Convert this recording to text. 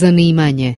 zanimanje.